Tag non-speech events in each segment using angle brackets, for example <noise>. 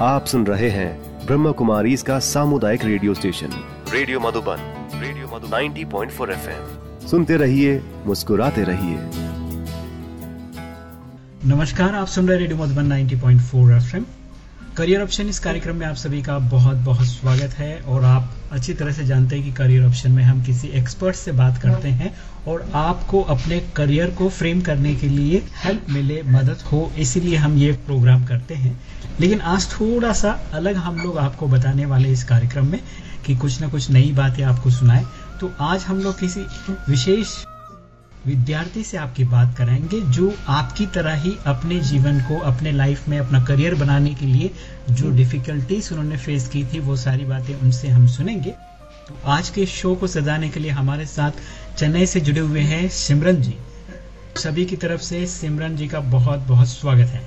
आप सुन रहे हैं ब्रह्म कुमारी इसका सामुदायिक radio station. Radio Madhuban radio Madhu 90.4 point सुनते रहिए मुस्कुराते रहिए। नमस्कार आप सुन रहे radio Madhuban 90.4 FM. Career option इस कार्यक्रम में आप सभी का बहुत बहुत स्वागत है और आप अच्छी तरह से जानते हैं कि करियर ऑप्शन में हम किसी एक्सपर्ट से बात करते हैं और आपको अपने करियर को फ्रेम करने के लिए हेल्प मिले, मदद हो, इसीलिए हम ये प्रोग्राम करते हैं। लेकिन आज थोड़ा सा अलग हम लोग आपको बताने वाले इस कार्यक्रम में कि कुछ ना कुछ नई बातें आपको सुनाए। तो आज हम लोग किसी विशेष विद्यार्थी से आपकी बात कराएँगे जो आपकी तरह ही अपने जीवन को अपने लाइफ में अपना करियर बनाने के लिए जो डिफिकल्टीज उन्होंने फेस की थी वो सारी बातें उनसे हम सुनेंगे। तो आज के शो को सजाने के लिए हमारे साथ चेन्नई से जुड़े हुए हैं सिमरन जी। सभी की तरफ़ से सिमरन जी का बहुत बहुत स्वागत है।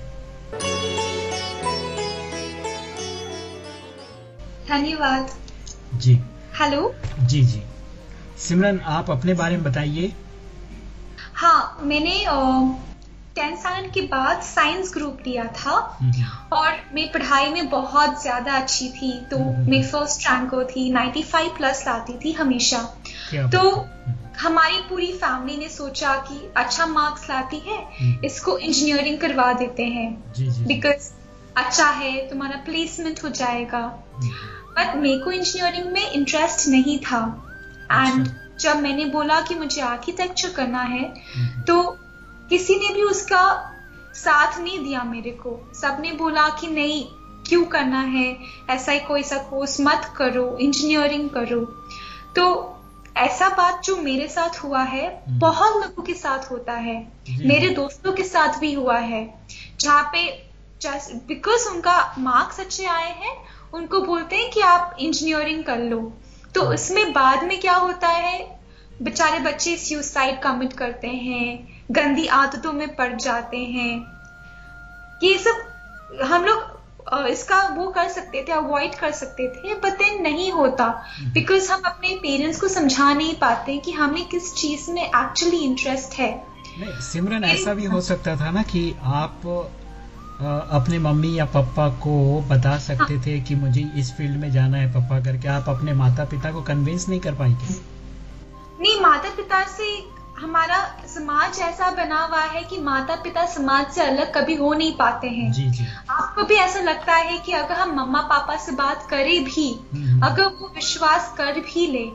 धन्यवाद। जी। हेलो जी जी। सिमरन आप अपने बारे में बताइए। हाँ मैंने टेंथ स्टैंडर्ड के बाद साइंस ग्रुप लिया था और मैं पढ़ाई में बहुत ज़्यादा अच्छी थी तो मैं फ़र्स्ट रैंक को थी 95 प्लस लाती थी हमेशा। तो हमारी पूरी फैमिली ने सोचा कि अच्छा मार्क्स लाती है इसको इंजीनियरिंग करवा देते हैं। बिकॉज़ अच्छा है तुम्हारा प्लेसमेंट हो जाएगा। बट मेरे को इंजीनियरिंग में इंटरेस्ट नहीं था। एंड जब मैंने बोला कि मुझे आर्किटेक्चर करना है तो किसी ने भी उसका साथ नहीं दिया मेरे को। सबने बोला कि नहीं क्यों करना है? ऐसा ही कोई सा कोर्स मत करो इंजीनियरिंग करो। तो ऐसा बात जो मेरे साथ हुआ है बहुत लोगों के साथ होता है। मेरे दोस्तों के साथ भी हुआ है जहाँ पे बिकॉज़ उनका मार्क्स अच्छे आए हैं उनको बोलते हैं कि आप इंजीनियरिंग कर लो। तो उसमें बाद में क्या होता है? बेचारे बच्चे सुसाइड कमिट करते हैं गंदी आदतों में पड़ जाते हैं। ये सब हम लोग इसका वो कर सकते थे अवॉइड कर सकते थे बट देन नहीं होता। बिकॉज़ हम अपने पेरेंट्स को समझा नहीं पाते कि हमें किस चीज़ में एक्चुअली इंटरेस्ट है। नहीं सिमरन ऐसा भी हो सकता था ना कि आप अपने मम्मी या पापा को बता सकते हाँ। थे कि मुझे इस फ़ील्ड में जाना है पापा करके। आप अपने माता पिता को कन्विंस नहीं कर पाएँगे नहीं माता पिता से हमारा समाज ऐसा बना हुआ है कि माता पिता समाज से अलग कभी हो नहीं पाते हैं। जी जी। आपको भी ऐसा लगता है कि अगर हम मम्मा पापा से बात करें भी अगर वो विश्वास कर भी ले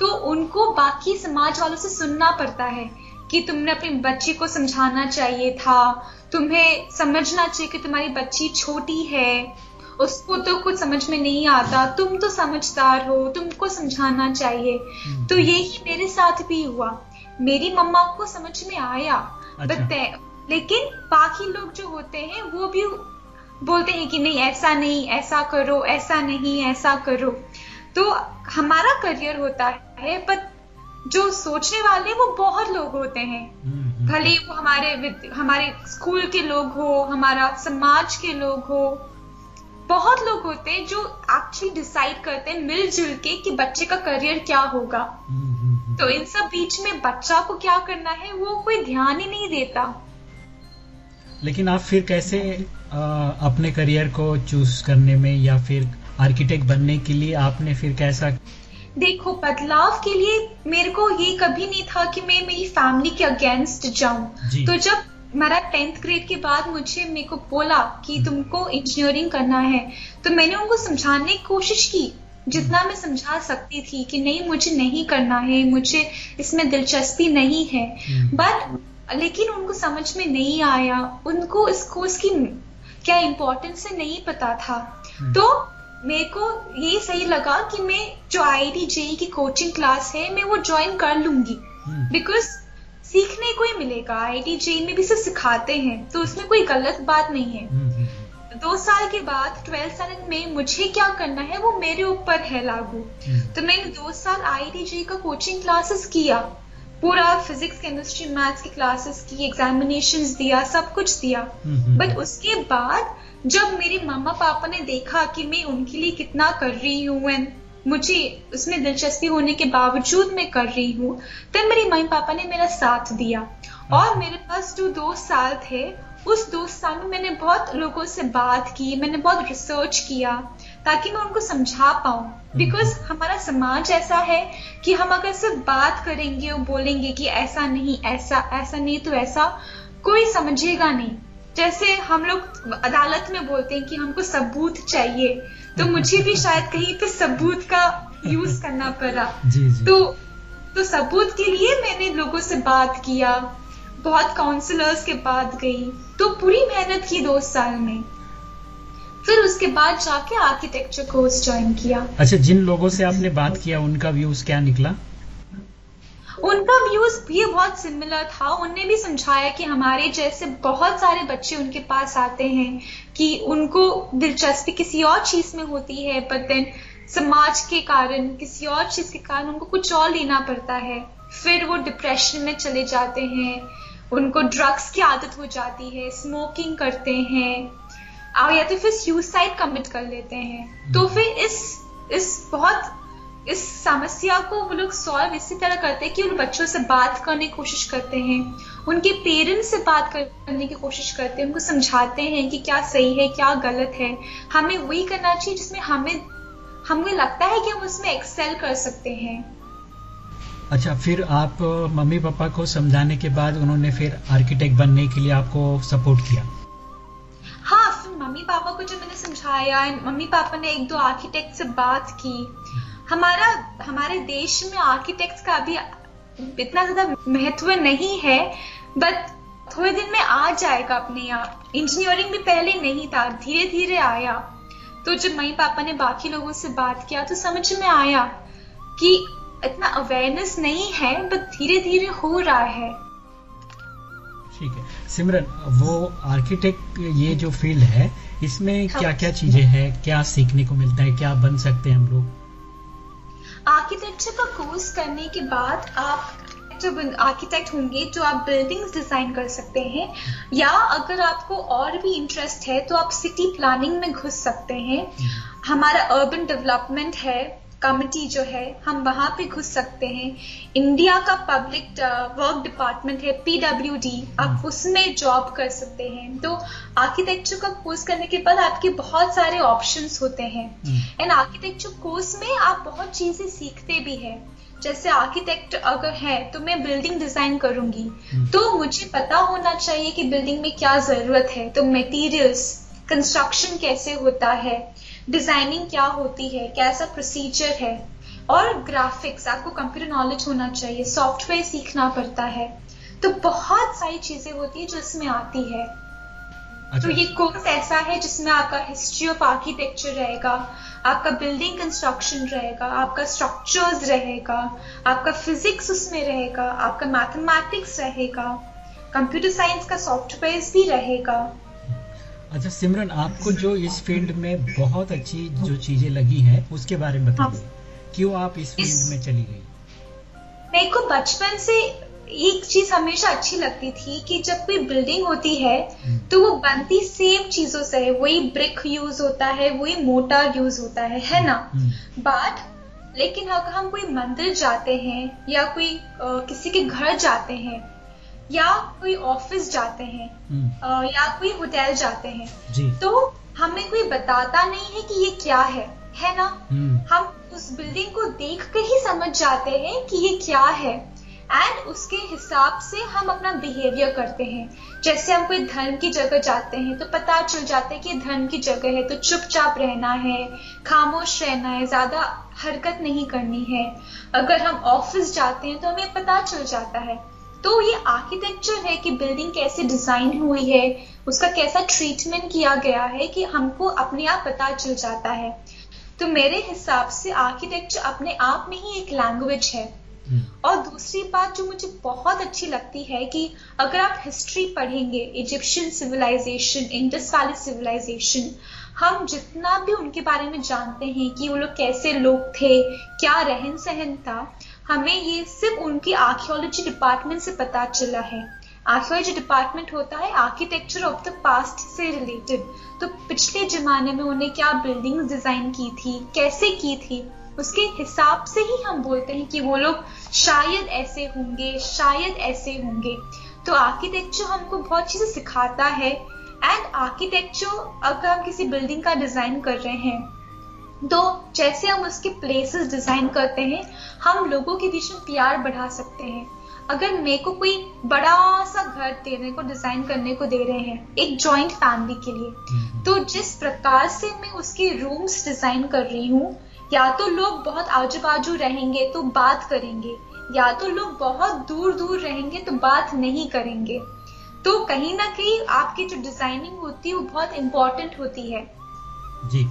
तो उनको बाकी समाज वालों से सुनना पड़ता है। कि तुमने अपनी बच्ची को समझाना चाहिए था। तुम्हें समझना चाहिए कि तुम्हारी बच्ची छोटी है। उसको तो कुछ समझ में नहीं आता। तुम तो समझदार हो तुमको समझाना चाहिए। हम्म। तो यही मेरे साथ भी हुआ। मेरी मम्मा को समझ में आया। अच्छा। लेकिन बाकी लोग जो होते हैं वो भी बोलते हैं कि नहीं ऐसा नहीं ऐसा करो ऐसा नहीं ऐसा करो। तो हमारा करियर होता है पर जो सोचने वाले वो बहुत लोग होते हैं। हम्म, भले वो हमारे हमारे स्कूल के लोग हो हमारा समाज के लोग हो बहुत लोग होते हैं जो एक्चुअली डिसाइड करते हैं मिलजुल के कि बच्चे का करियर क्या होगा। हम्म, तो इन सब बीच में बच्चा को क्या करना है वो कोई ध्यान ही नहीं देता। लेकिन आप फिर कैसे आ, अपने करियर को चूज़ करने में या फिर आर्किटेक्ट बनने के लिए आपने फिर कैसा देखो बदलाव के लिए मेरे को ये कभी नहीं था कि मैं मेरी फैमिली के अगेंस्ट जाऊँ। तो जब मेरा टेंथ ग्रेड के बाद मुझे मेरे को बोला कि तुमको इंजीनियरिंग करना है तो मैंने उनको समझाने की कोशिश की जितना मैं समझा सकती थी कि नहीं मुझे नहीं करना है मुझे इसमें दिलचस्पी नहीं है। बट लेकिन उनको समझ में नहीं आया उनको इस कोर्स की क्या इम्पोर्टेंस है नहीं पता था। तो मेरे को ये सही लगा कि मैं जो आई टी जेई की कोचिंग क्लास है मैं वो ज्वाइन कर लूँगी। बिकॉज़ सीखने को ही मिलेगा। आई टी जेई में भी सब सिखाते हैं तो उसमें कोई गलत बात नहीं है। दो साल के बाद ट्वेल्थ स्टैंडर्ड में मुझे क्या करना है वो मेरे ऊपर है लागू। तो मैंने दो साल आई टी जेई का कोचिंग क्लासेस किया। पूरा फिजिक्स केमिस्ट्री मैथ्स की क्लासेस की एग्जामिनेशन दिया सब कुछ दिया। बट उसके बाद जब मेरे मामा पापा ने देखा कि मैं उनके लिए कितना कर रही हूँ एंड मुझे उसमें दिलचस्पी होने के बावजूद मैं कर रही हूँ तब मेरे मम्मी पापा ने मेरा साथ दिया। और मेरे पास जो दो साल थे उस दो साल में मैंने बहुत लोगों से बात की मैंने बहुत रिसर्च किया ताकि मैं उनको समझा पाऊँ। बिकॉज़ हम्म। हमारा समाज ऐसा है कि हम अगर सिर्फ़ बात करेंगे और बोलेंगे कि ऐसा नहीं ऐसा ऐसा नहीं तो ऐसा कोई समझेगा नहीं। जैसे हम लोग अदालत में बोलते हैं कि हमको सबूत चाहिए तो मुझे भी शायद कहीं पे सबूत का यूज़ करना पड़ा। जी, जी. तो तो सबूत के लिए मैंने लोगों से बात किया बहुत काउंसलर्स के पास गई तो पूरी मेहनत की दो साल में। फिर उसके बाद जाके आर्किटेक्चर कोर्स ज्वाइन किया। अच्छा जिन लोगों से आपने बात किया उनका व्यूज़ क्या निकला? उनका व्यूज़ भी बहुत सिमिलर था। उनने भी समझाया कि हमारे जैसे बहुत सारे बच्चे उनके पास आते हैं कि उनको दिलचस्पी किसी और चीज़ में होती है बट देन समाज के कारण किसी और चीज़ के कारण उनको कुछ और लेना पड़ता है। फिर वो डिप्रेशन में चले जाते हैं। उनको ड्रग्स की आदत हो जाती है स्मोकिंग करते हैं। या तो फिर सुसाइड कमिट कर लेते हैं। तो फिर इस इस बहुत इस समस्या को वो लोग सॉल्व इसी तरह करते हैं कि उन बच्चों से बात करने की कोशिश करते हैं उनके पेरेंट्स से बात करने की कोशिश करते हैं उनको समझाते हैं कि क्या सही है क्या गलत है। हमें वही करना चाहिए जिसमें हमें हमें लगता है कि हम उसमें एक्सेल कर सकते हैं। अच्छा फिर आप मम्मी पापा को समझाने के बाद उन्होंने फिर आर्किटेक्ट बनने के लिए आपको सपोर्ट किया? हाँ फिर मम्मी पापा को जब मैंने समझाया मम्मी पापा ने एक दो आर्किटेक्ट से बात की। हमारा हमारे देश में आर्किटेक्ट का अभी इतना ज़्यादा महत्व नहीं है बट थोड़े दिन में आ जाएगा अपने यहाँ। इंजीनियरिंग भी पहले नहीं था धीरे धीरे आया। तो जब मई पापा ने बाकी लोगों से बात किया तो समझ में आया कि इतना अवेयरनेस नहीं है बट धीरे धीरे हो रहा है। ठीक है। सिमरन वो आर्किटेक्ट ये जो फ़ील्ड है इसमें हाँ। क्या क्या चीज़ें हैं? क्या सीखने को मिलता है? क्या बन सकते हैं हम लोग? आर्किटेक्चर का कोर्स करने के बाद आप आर्किटेक्ट होंगे जो आप बिल्डिंग्स डिज़ाइन कर सकते हैं, या अगर आपको और भी इंटरेस्ट है तो आप सिटी प्लानिंग में घुस सकते हैं। हमारा अर्बन डेवलपमेंट है कमिटी जो है हम वहाँ पे घुस सकते हैं। इंडिया का पब्लिक वर्क डिपार्टमेंट है पीडब्ल्यूडी। आप उसमें जॉब कर सकते हैं। तो आर्किटेक्चर का कोर्स करने के बाद आपके बहुत सारे ऑप्शंस होते हैं। एंड आर्किटेक्चर कोर्स में आप बहुत चीज़ें सीखते भी हैं। जैसे आर्किटेक्ट अगर है तो मैं बिल्डिंग डिज़ाइन करूँगी। हम्म। तो मुझे पता होना चाहिए कि बिल्डिंग में क्या ज़रूरत है। तो मटेरियल्स कंस्ट्रक्शन कैसे होता है? डिज़ाइनिंग क्या होती है कैसा प्रोसीजर है? और ग्राफिक्स आपको कंप्यूटर नॉलेज होना चाहिए सॉफ्टवेयर सीखना पड़ता है। तो बहुत सारी चीज़ें होती है जो इसमें आती है। अच्छा। तो ये कोर्स ऐसा है जिसमें आपका हिस्ट्री ऑफ़ आर्किटेक्चर रहेगा आपका बिल्डिंग कंस्ट्रक्शन रहेगा आपका स्ट्रक्चर्स रहेगा आपका फिजिक्स उसमें रहेगा आपका मैथमेटिक्स रहेगा कंप्यूटर साइंस का सॉफ्टवेयर भी रहेगा। अच्छा सिमरन आपको जो इस फ़ील्ड में बहुत अच्छी जो चीज़ें लगी हैं उसके बारे में बताइए हाँ। क्यों आप इस फ़ील्ड में चली गई मेरे को बचपन से एक चीज़ हमेशा अच्छी लगती थी कि जब कोई बिल्डिंग होती है हम्म। तो वो बनती सेम चीज़ों से है वही ब्रिक यूज़ होता है वही मोटर यूज़ होता है है ना बट हम्म। लेकिन अगर हम कोई मंदिर जाते हैं या कोई आ, किसी के घर जाते हैं या कोई ऑफ़िस जाते हैं हम्म। या कोई होटल जाते हैं तो हमें कोई बताता नहीं है कि ये क्या है है ना? हम उस बिल्डिंग को देख कर ही समझ जाते हैं कि ये क्या है। एंड उसके हिसाब से हम अपना बिहेवियर करते हैं। जैसे हम कोई धर्म की जगह जाते हैं तो पता चल जाता है कि धर्म की जगह है तो चुपचाप रहना है खामोश रहना है ज़्यादा हरकत नहीं करनी है। अगर हम ऑफ़िस जाते हैं तो हमें पता चल जाता है तो ये आर्किटेक्चर है कि बिल्डिंग कैसे डिज़ाइन हुई है उसका कैसा ट्रीटमेंट किया गया है कि हमको अपने आप पता चल जाता है तो मेरे हिसाब से आर्किटेक्चर अपने आप में ही एक लैंग्वेज है हम्म। और दूसरी बात जो मुझे बहुत अच्छी लगती है कि अगर आप हिस्ट्री पढ़ेंगे Egyptian civilisation Indus valley civilisation हम जितना भी उनके बारे में जानते हैं कि वो लोग कैसे लोग थे क्या रहन सहन था हमें ये सिर्फ़ उनकी आर्कियोलॉजी डिपार्टमेंट से पता चला है। आर्कियोलॉजी डिपार्टमेंट होता है आर्किटेक्चर ऑफ़ द पास्ट से रिलेटेड तो पिछले जमाने में उन्हें क्या बिल्डिंग्स डिज़ाइन की थी, कैसे की थी, उसके हिसाब से ही हम बोलते हैं कि वो लोग शायद ऐसे होंगे, शायद ऐसे होंगे। तो आर्किटेक्चर हमको बहुत चीज़ें सिखाता है। एंड आर्किटेक्चर अगर हम किसी बिल्डिंग का डिज़ाइन कर रहे हैं तो जैसे हम उसके प्लेसेस डिज़ाइन करते हैं हम लोगों के बीच में प्यार बढ़ा सकते हैं। अगर मेरे को कोई बड़ा सा घर देने को डिज़ाइन करने को दे रहे हैं एक जॉइंट फैमिली के लिए हम्म। तो जिस प्रकार से मैं उसके रूम्स डिज़ाइन कर रही हूँ या तो लोग बहुत आजू बाजू रहेंगे तो बात करेंगे या तो लोग बहुत दूर दूर रहेंगे तो बात नहीं करेंगे। तो कहीं ना कहीं आपकी जो डिज़ाइनिंग होती है वो बहुत इंपॉर्टेंट होती है। जी।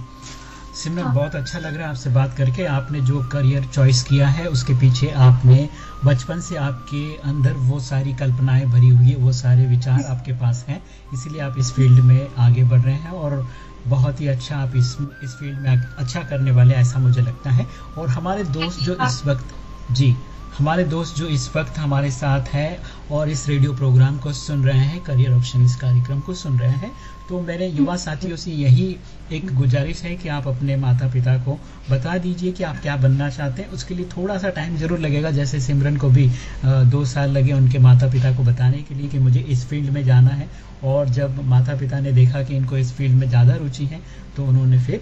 सिमरन हाँ। बहुत अच्छा लग रहा है आपसे बात करके। आपने जो करियर चॉइस किया है उसके पीछे आपने बचपन से आपके अंदर वो सारी कल्पनाएँ भरी हुई है वो सारे विचार आपके पास हैं। इसीलिए आप इस फ़ील्ड में आगे बढ़ रहे हैं और बहुत ही अच्छा आप इस इस फ़ील्ड में अच्छा करने वाले ऐसा मुझे लगता है। और हमारे दोस्त जो इस वक्त जी हमारे दोस्त जो इस वक्त हमारे साथ हैं और इस रेडियो प्रोग्राम को सुन रहे हैं करियर ऑप्शन इस कार्यक्रम को सुन रहे हैं तो मेरे युवा साथियों से यही एक गुजारिश है कि आप अपने माता पिता को बता दीजिए कि आप क्या बनना चाहते हैं। उसके लिए थोड़ा सा टाइम ज़रूर लगेगा, जैसे सिमरन को भी दो साल लगे उनके माता पिता को बताने के लिए कि मुझे इस फ़ील्ड में जाना है। और जब माता पिता ने देखा कि इनको इस फ़ील्ड में ज़्यादा रुचि है तो उन्होंने फिर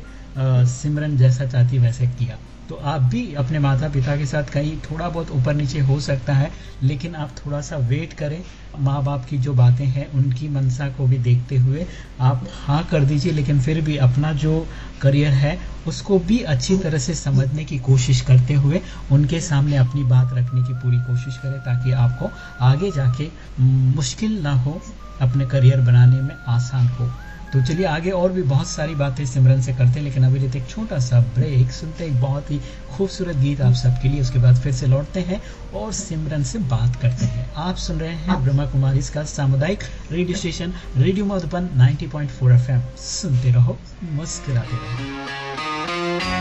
सिमरन जैसा चाहती वैसे किया। तो आप भी अपने माता पिता के साथ कहीं थोड़ा बहुत ऊपर नीचे हो सकता है, लेकिन आप थोड़ा सा वेट करें। माँ बाप की जो बातें हैं, उनकी मनसा को भी देखते हुए आप हाँ कर दीजिए, लेकिन फिर भी अपना जो करियर है, उसको भी अच्छी तरह से समझने की कोशिश करते हुए उनके सामने अपनी बात रखने की पूरी कोशिश करें, ताकि आपको आगे जाके मुश्किल ना हो अपने करियर बनाने में आसान हो। तो चलिए आगे और भी बहुत सारी बातें सिमरन से करते हैं, लेकिन अभी लेते एक छोटा सा ब्रेक सुनते एक बहुत ही खूबसूरत गीत आप सबके लिए, उसके बाद फिर से लौटते हैं और सिमरन से बात करते हैं। आप सुन रहे हैं ब्रह्मा कुमारी, इसका सामुदायिक radio station radio Madhuban 90.4 FM सुनते रहो, मुस्कुराते रहो।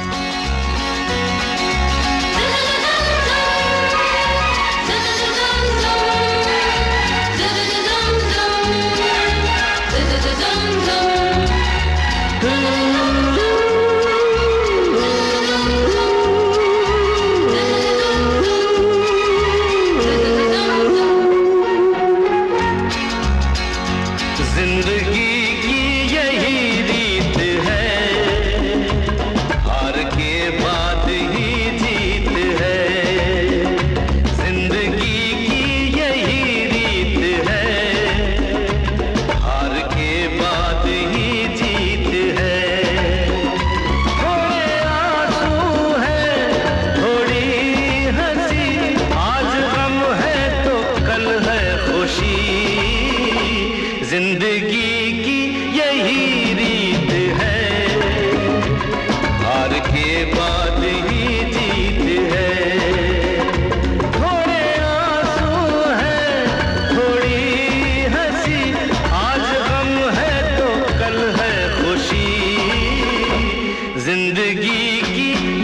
भरी छाओ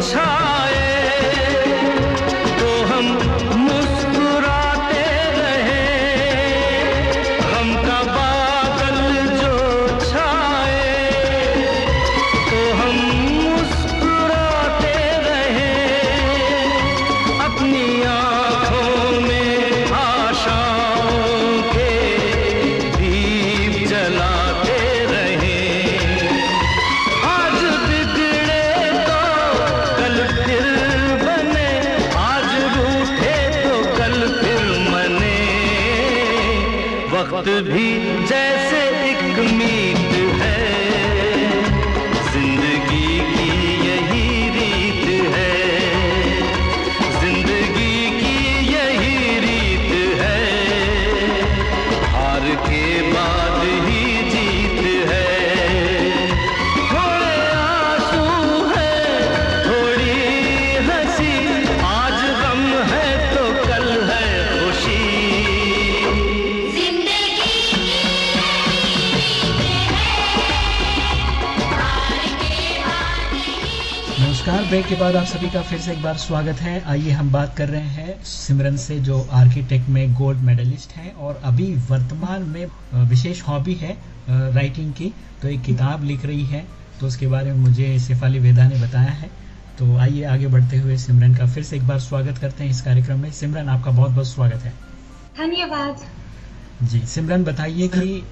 छा भी ब्रेक के बाद आप सभी का फिर से एक बार स्वागत है। आइए हम बात कर रहे हैं सिमरन से जो आर्किटेक्ट में गोल्ड मेडलिस्ट हैं और अभी वर्तमान में विशेष हॉबी है राइटिंग की। तो एक किताब लिख रही है तो उसके बारे में मुझे शेफाली वेदा ने बताया है। तो आइए आगे बढ़ते हुए सिमरन का फिर से एक बार स्वागत करते हैं इस कार्यक्रम में। सिमरन आपका बहुत बहुत स्वागत है। धन्यवाद। जी सिमरन बताइए कि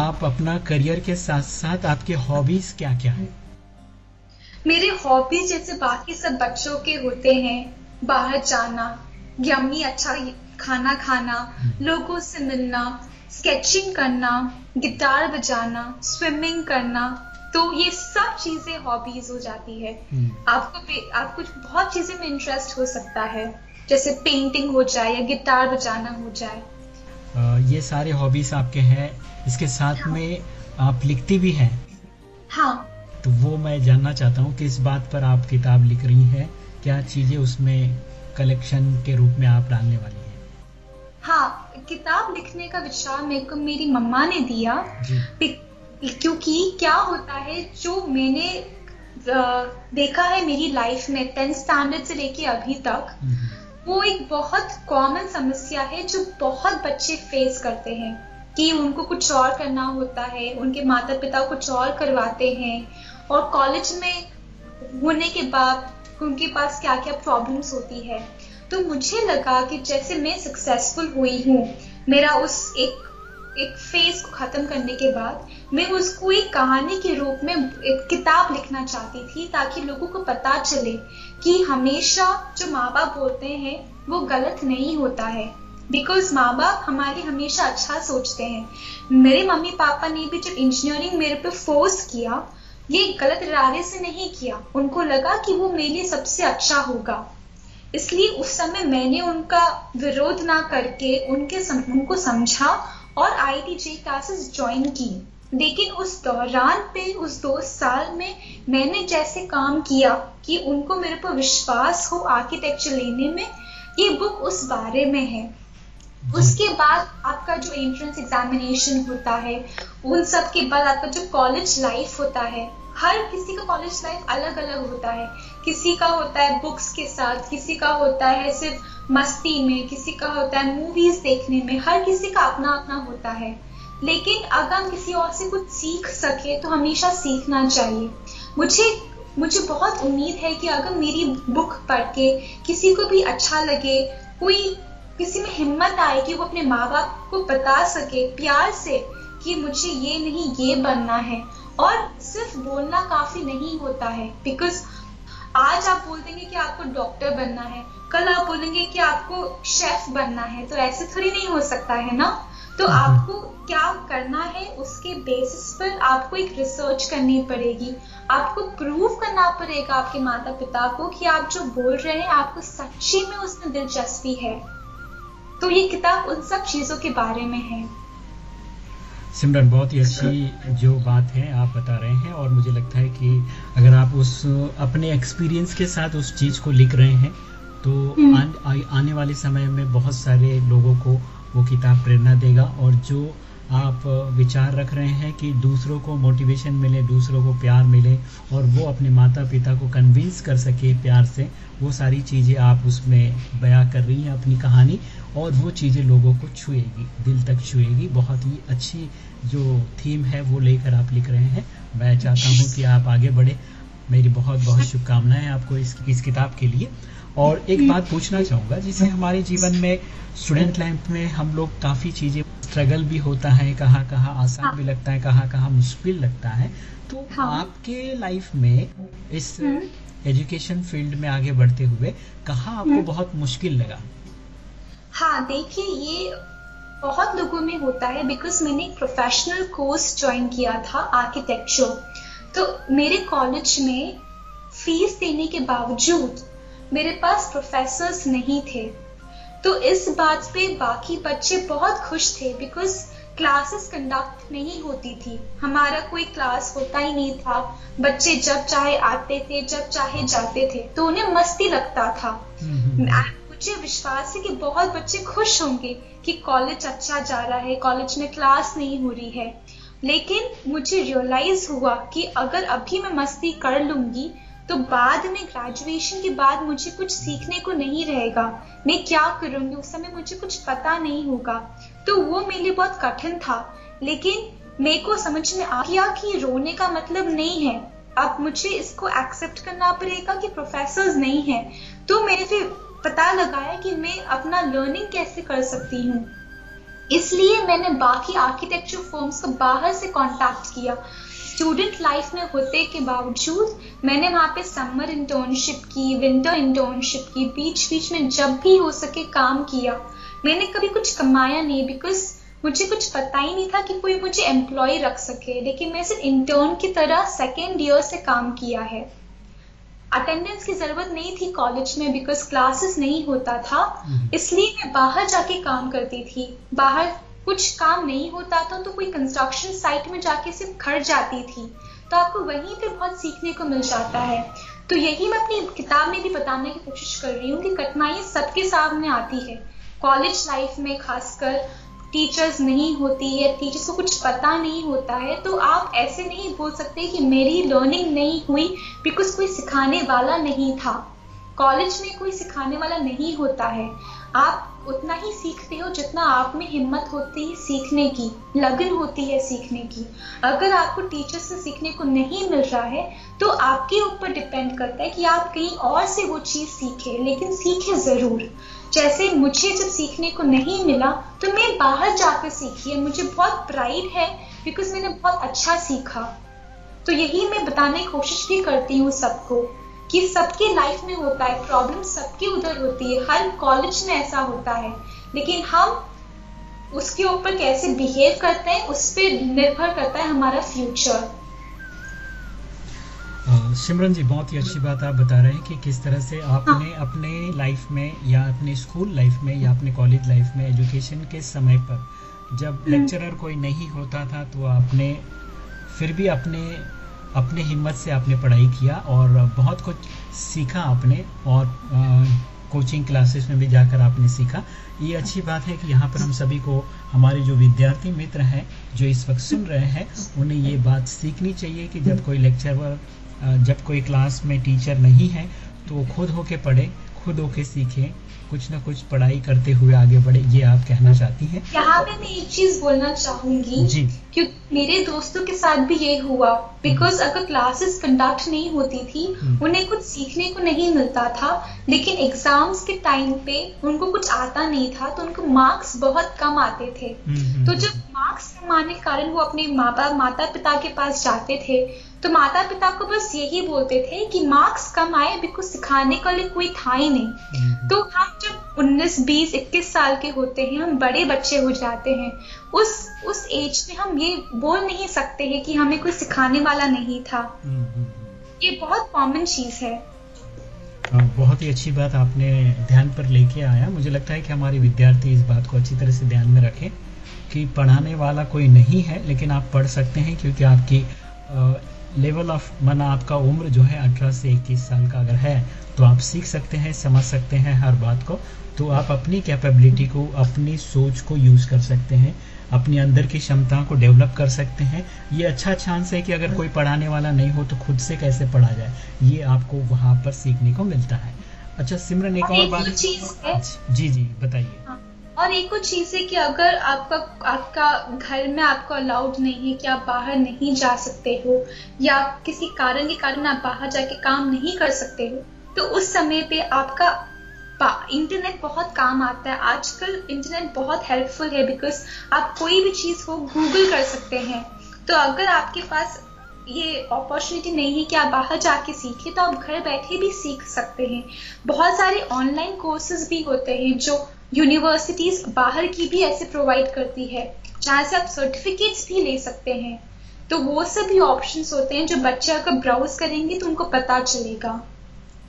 आप अपना करियर के साथ साथ आपके हॉबीज क्या क्या है? मेरे हॉबीज जैसे बाकी सब बच्चों के होते हैं। बाहर जाना यम्मी अच्छा खाना खाना लोगों से मिलना स्केचिंग करना गिटार बजाना स्विमिंग करना तो ये सब चीज़ें हॉबीज हो जाती है। हम्म, आपको आपको बहुत चीज़ें में इंटरेस्ट हो सकता है। जैसे पेंटिंग हो जाए या गिटार बजाना हो जाए। ये सारे हॉबीज आपके हैं। इसके साथ हाँ। में आप लिखती भी हैं। हाँ। तो वो मैं जानना चाहता हूँ कि इस बात पर आप किताब लिख रही हैं क्या चीज़ें उसमें कलेक्शन के रूप में आप डालने वाली हैं? हाँ किताब लिखने का विचार मेरे को मेरी मम्मा ने दिया। क्योंकि क्या होता है जो मैंने देखा है मेरी लाइफ में टेंथ स्टैंडर्ड से लेके अभी तक हम्म, वो एक बहुत कॉमन समस्या है जो बहुत बच्चे फेस करते हैं। कि उनको कुछ और करना होता है उनके माता पिता कुछ और करवाते हैं और कॉलेज में होने के बाद उनके पास क्या क्या प्रॉब्लम्स होती है? तो मुझे लगा कि जैसे मैं सक्सेसफुल हुई हूँ, मेरा उस एक एक फ़ेज़ को खत्म करने के बाद मैं उसको एक कहानी के रूप में एक किताब लिखना चाहती थी ताकि लोगों को पता चले कि हमेशा जो माँ बाप बोलते हैं, वो गलत नहीं होता है। बिकॉज़ माँ बाप हमारे हमेशा अच्छा सोचते हैं। मेरे मम्मी पापा ने भी जब इंजीनियरिंग मेरे पे फोर्स किया ये गलत इरादे से नहीं किया। उनको लगा कि वो मेरे लिए सबसे अच्छा होगा। इसलिए उस समय मैंने उनका विरोध ना करके उनके सम, उनको समझा और आईटीजे क्लासेस ज्वाइन की। लेकिन उस दौरान पे उस दो साल में मैंने जैसे काम किया कि उनको मेरे पर विश्वास हो आर्किटेक्चर लेने में ये बुक उस बारे में है। उसके बाद आपका जो एंट्रेंस एग्जामिनेशन होता है, उन सब के बाद आपका जो कॉलेज लाइफ होता है, हर किसी का कॉलेज लाइफ अलग अलग होता है। किसी का होता है बुक्स के साथ, किसी का होता है सिर्फ़ मस्ती में, किसी का होता है मूवीज़ देखने में, हर किसी का अपना अपना होता है। लेकिन अगर हम किसी और से कुछ सीख सके तो हमेशा सीखना चाहिए। मुझे मुझे बहुत उम्मीद है कि अगर मेरी बुक पढ़ के किसी को भी अच्छा लगे, कोई किसी में हिम्मत आए कि वो अपने माँ बाप को बता सके प्यार से कि मुझे ये नहीं ये बनना है। और सिर्फ़ बोलना काफ़ी नहीं होता है बिकॉज़ आज आप बोल देंगे कि आपको डॉक्टर बनना है कल आप बोलेंगे कि आपको शेफ बनना है तो ऐसे थोड़ी नहीं हो सकता है ना? तो आपको क्या करना है उसके बेसिस पर आपको एक रिसर्च करनी पड़ेगी। आपको प्रूव करना पड़ेगा आपके माता पिता को कि आप जो बोल रहे हैं आपको सच्ची में उसमें दिलचस्पी है। तो ये किताब उन सब चीज़ों के बारे में है सिमरन बहुत ही अच्छी जो बात है आप बता रहे हैं और मुझे लगता है कि अगर आप उस अपने एक्सपीरियंस के साथ उस चीज़ को लिख रहे हैं तो हम्म। आन, आ, आने वाले समय में बहुत सारे लोगों को वो किताब प्रेरणा देगा और जो आप विचार रख रहे हैं कि दूसरों को मोटिवेशन मिले दूसरों को प्यार मिले और वो अपने माता पिता को कन्विंस कर सके प्यार से वो सारी चीज़ें आप उसमें बयां कर रही हैं अपनी कहानी और वो चीज़ें लोगों को छुएगी दिल तक छुएगी। बहुत ही अच्छी जो थीम है वो लेकर आप लिख रहे हैं। मैं चाहता हूँ कि आप आगे बढ़े। मेरी बहुत बहुत शुभकामनाएँ आपको इस इस किताब के लिए। और एक बात पूछना चाहूँगा जिसे हमारे जीवन में स्टूडेंट लाइफ में हम लोग काफ़ी चीज़ें स्ट्रगल भी होता है कहाँ कहाँ आसान भी लगता है कहाँ कहाँ मुश्किल लगता है। तो हाँ। आपके लाइफ में इस हम्म। एजुकेशन फ़ील्ड में आगे बढ़ते हुए कहाँ आपको हम्म। बहुत मुश्किल लगा? हाँ देखिए ये बहुत लोगों में होता है बिकॉज़ मैंने एक प्रोफेशनल कोर्स ज्वाइन किया था आर्किटेक्चर तो मेरे कॉलेज में फ़ीस देने के बावजूद मेरे पास प्रोफेसर्स नहीं थे। तो इस बात पे बाकी बच्चे बहुत खुश थे बिकॉज़ क्लासेस कंडक्ट नहीं होती थी। हमारा कोई क्लास होता ही नहीं था। बच्चे जब चाहे आते थे जब चाहे जाते थे तो उन्हें मस्ती लगता था। मुझे विश्वास है कि बहुत बच्चे खुश होंगे कि कॉलेज अच्छा जा रहा है कॉलेज में क्लास नहीं हो रही है। लेकिन मुझे रियलाइज़ हुआ कि अगर अभी मैं मस्ती कर लूँगी तो बाद में ग्रेजुएशन के बाद मुझे कुछ सीखने को नहीं रहेगा। मैं क्या करूँगी? उस समय मुझे कुछ पता नहीं होगा। तो वो मेरे लिए बहुत कठिन था। लेकिन मेरे को समझ में आ गया कि रोने का मतलब नहीं है। अब मुझे इसको एक्सेप्ट करना पड़ेगा कि प्रोफेसर नहीं है। तो मैंने फिर पता लगाया कि मैं अपना लर्निंग कैसे कर सकती हूँ। इसलिए मैंने बाकी आर्किटेक्चर फॉर्म्स को बाहर से कांटेक्ट किया। स्टूडेंट लाइफ में होते के बावजूद मैंने वहाँ पे समर इंटर्नशिप की विंटर इंटर्नशिप की बीच बीच में जब भी हो सके काम किया। मैंने कभी कुछ कमाया नहीं बिकॉज़ मुझे कुछ पता ही नहीं था कि कोई मुझे एम्प्लॉय रख सके। लेकिन मैं सिर्फ़ इंटर्न की तरह सेकेंड ईयर से काम किया है। अटेंडेंस की ज़रूरत नहीं थी कॉलेज में बिकॉज़ क्लासेस नहीं होता था। हम्म। इसलिए मैं बाहर जाके काम करती थी। बाहर कुछ काम नहीं होता था तो कोई कंस्ट्रक्शन साइट में जाके सिर्फ़ खड़ जाती थी। तो आपको वहीं पे बहुत सीखने को मिल जाता है। तो यही मैं अपनी किताब में भी बताने की कोशिश कर रही हूँ कि कठिनाई सबके सामने आती है। कॉलेज लाइफ में खासकर टीचर्स नहीं होती है टीचर्स को कुछ पता नहीं होता है तो आप ऐसे नहीं बोल सकते कि मेरी लर्निंग नहीं हुई बिकॉज़ कोई सिखाने वाला नहीं था। कॉलेज में कोई सिखाने वाला नहीं होता है। आप उतना ही सीखते हो जितना आप में हिम्मत होती है सीखने की, लगन होती है सीखने की। अगर आपको टीचर से सीखने को नहीं मिल रहा है तो आपके ऊपर डिपेंड करता है कि आप कहीं और से वो चीज़ सीखे, लेकिन सीखे ज़रूर। जैसे मुझे जब सीखने को नहीं मिला तो मैं बाहर जाकर सीखी है। मुझे बहुत प्राइड है बिकॉज़ मैंने बहुत अच्छा सीखा। तो यही मैं बताने की कोशिश भी करती हूँ सबको कि सबके लाइफ में होता है प्रॉब्लम सबकी उधर होती है। हर कॉलेज में ऐसा होता है। लेकिन हम उसके ऊपर कैसे बिहेव करते हैं, उस पर निर्भर करता है हमारा फ्यूचर सिमरन जी बहुत ही अच्छी बात आप बता रहे हैं कि किस तरह से आपने हाँ। अपने लाइफ में या अपने स्कूल लाइफ में या अपने कॉलेज लाइफ में एजुकेशन के समय पर जब लेक्चरर हम्म। कोई नहीं होता था तो आपने फिर भी अपने अपने हिम्मत से आपने पढ़ाई किया और बहुत कुछ सीखा आपने और कोचिंग क्लासेस में भी जाकर आपने सीखा ये अच्छी बात है कि यहाँ पर हम सभी को हमारे जो विद्यार्थी मित्र हैं जो इस वक्त सुन रहे हैं उन्हें ये बात सीखनी चाहिए कि जब कोई लेक्चर जब कोई क्लास में टीचर नहीं है तो वो खुद होके पढ़े खुद होके सीखें कुछ ना कुछ पढ़ाई करते हुए आगे बढ़े ये आप कहना चाहती हैं? यहाँ पे मैं एक चीज़ बोलना चाहूँगी जी। क्योंकि मेरे दोस्तों के साथ भी ये हुआ बिकॉज़ अगर क्लासेस कंडक्ट नहीं होती थी हम्म। उन्हें कुछ सीखने को नहीं मिलता था लेकिन एग्ज़ाम्स के टाइम पे उनको कुछ आता नहीं था तो उनको मार्क्स बहुत कम आते थे। हम्म, हम्म, तो जब मार्क्स कम आने के कारण वो अपने माँ माता पिता के पास जाते थे तो माता पिता को बस यही बोलते थे कि मार्क्स कम आए बिकॉज़ सिखाने के लिए कोई था ही नहीं। हम्म। तो हम जब 19, 20, 21 साल के होते हैं हम बड़े बच्चे हो जाते हैं उस उस एज में हम ये बोल नहीं सकते हैं कि हमें कोई सिखाने वाला नहीं था। ये बहुत कॉमन चीज़ है। बहुत ही अच्छी बात आपने ध्यान पर लेके आया। मुझे लगता है कि हमारे विद्यार्थी इस बात को अच्छी तरह से ध्यान में रखें कि पढ़ाने वाला कोई नहीं है लेकिन आप पढ़ सकते हैं क्योंकि आपकी लेवल ऑफ़ माना आपका उम्र जो है अठारह से इक्कीस साल का अगर है तो आप सीख सकते हैं समझ सकते हैं हर बात को। तो आप अपनी कैपेबिलिटी को अपनी सोच को यूज़ कर सकते हैं अपने अंदर की क्षमता को डेवलप कर सकते हैं। ये अच्छा चांस है कि अगर कोई पढ़ाने वाला नहीं हो तो खुद से कैसे पढ़ा जाए? ये आपको वहाँ पर सीखने को मिलता है। अच्छा सिमरन एक और बात जी जी बताइए। हाँ। और एक और चीज़ है कि अगर आपका आपका घर में आपको अलाउड नहीं है कि आप बाहर नहीं जा सकते हो, या किसी कारण के कारण आप बाहर जाके काम नहीं कर सकते हो तो उस समय पे आपका इंटरनेट बहुत काम आता है। आजकल इंटरनेट बहुत हेल्पफुल है बिकॉज़ आप कोई भी चीज़ हो गूगल कर सकते हैं। तो अगर आपके पास ये अपॉर्चुनिटी नहीं है कि आप बाहर जाके सीखें तो आप घर बैठे भी सीख सकते हैं। बहुत सारे ऑनलाइन कोर्सेज भी होते हैं जो यूनिवर्सिटीज बाहर की भी ऐसे प्रोवाइड करती है जहाँ से आप सर्टिफिकेट्स भी ले सकते हैं। तो वो सब भी ऑप्शंस होते हैं जो बच्चे अगर ब्राउज करेंगे तो उनको पता चलेगा।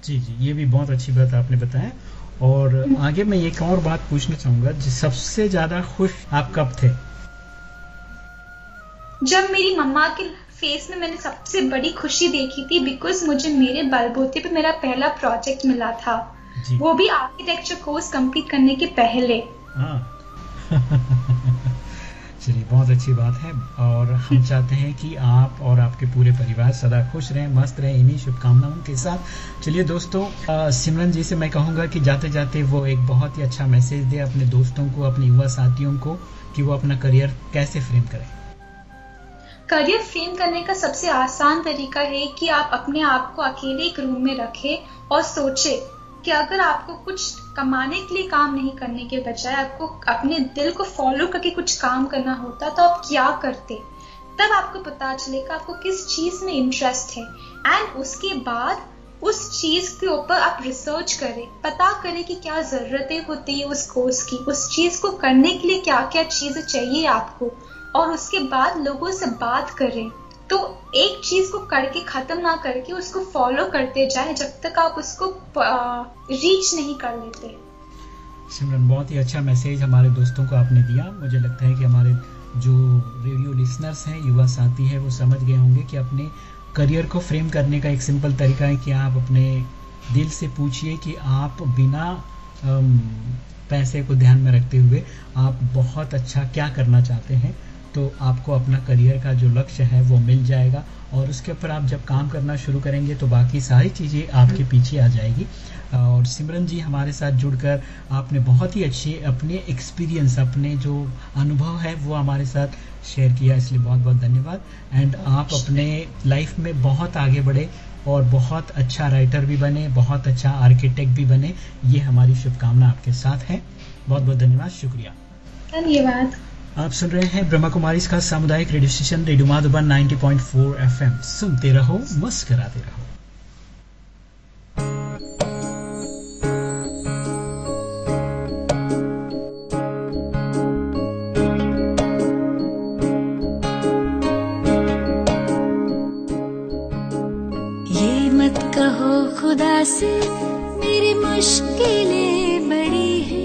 जी जी ये भी बहुत अच्छी बात आपने बताया। और आगे मैं एक और बात पूछना चाहूँगा सबसे ज़्यादा खुश आप कब थे? जब मेरी मम्मा के फेस में मैंने सबसे बड़ी खुशी देखी थी बिकॉज़ मुझे मेरे बलबूते पे मेरा पहला प्रोजेक्ट मिला था। वो भी आर्किटेक्चर कोर्स कंप्लीट करने के पहले। हाँ। <laughs> चलिए बहुत अच्छी बात है। और हम <laughs> चाहते हैं कि आप और आपके पूरे परिवार सदा खुश रहें मस्त रहें इन्हीं शुभकामनाओं के साथ। चलिए दोस्तों सिमरन जी से मैं कहूँगा कि जाते जाते वो एक बहुत ही अच्छा मैसेज दे अपने दोस्तों को अपने युवा साथियों को कि वो अपना करियर कैसे फ्रेम करें। करियर फ्रेम करने का सबसे आसान तरीका है कि आप अपने आप को अकेले एक रूम में रखें और सोचें कि अगर आपको कुछ कमाने के लिए काम नहीं करने के बजाय आपको अपने दिल को फॉलो करके कुछ काम करना होता तो आप क्या करते? तब आपको पता चलेगा आपको किस चीज़ में इंटरेस्ट है। एंड उसके बाद, उस चीज़ के ऊपर आप रिसर्च करें। पता करें कि क्या जरूरतें होती है उस कोर्स की। उस चीज़ को करने के लिए क्या क्या चीज़ें चाहिए आपको। और उसके बाद लोगों से बात करें। तो एक चीज़ को करके, खत्म ना करके उसको फॉलो करते जाए जब तक आप उसको रीच नहीं कर लेते। सिमरन, बहुत ही अच्छा मैसेज हमारे दोस्तों को आपने दिया। मुझे लगता है कि हमारे जो रेडियो लिसनर्स हैं, युवा साथी हैं, वो समझ गए होंगे कि अपने करियर को फ्रेम करने का एक सिंपल तरीका है कि आप अपने दिल से पूछिए कि आप बिना पैसे को ध्यान में रखते हुए आप बहुत अच्छा क्या करना चाहते हैं। तो आपको अपना करियर का जो लक्ष्य है वो मिल जाएगा और उसके ऊपर आप जब काम करना शुरू करेंगे तो बाकी सारी चीज़ें आपके पीछे आ जाएगी। और सिमरन जी हमारे साथ जुड़कर आपने बहुत ही अच्छे अपने एक्सपीरियंस अपने जो अनुभव है वो हमारे साथ शेयर किया इसलिए बहुत बहुत धन्यवाद। एंड आप अपने लाइफ में बहुत आगे बढ़े और बहुत अच्छा राइटर भी बने बहुत अच्छा आर्किटेक्ट भी बने। ये हमारी शुभकामना आपके साथ है। बहुत बहुत धन्यवाद शुक्रिया। धन्यवाद। आप सुन रहे हैं ब्रह्मा कुमारी का सामुदायिक radio station, radio Madhuban ninety 90.4 FM सुनते रहो, मुस्कराते रहो। ये मत कहो खुदा से, मेरी मुश्किलें बड़ी मत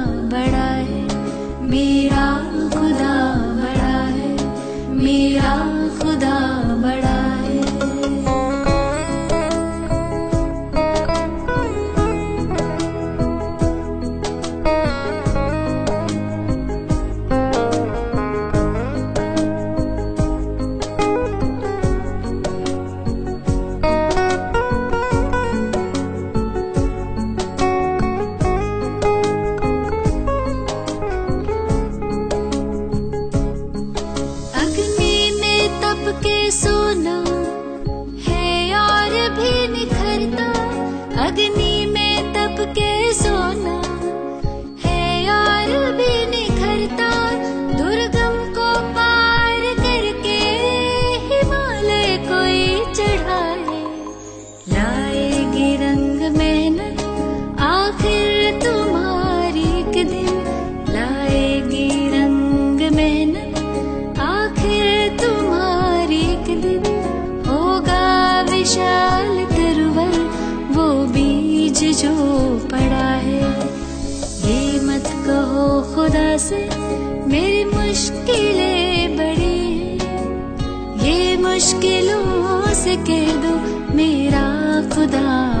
खुदा से मेरी मुश्किलें बड़ी ये मुश्किलों से कह दो मेरा खुदा।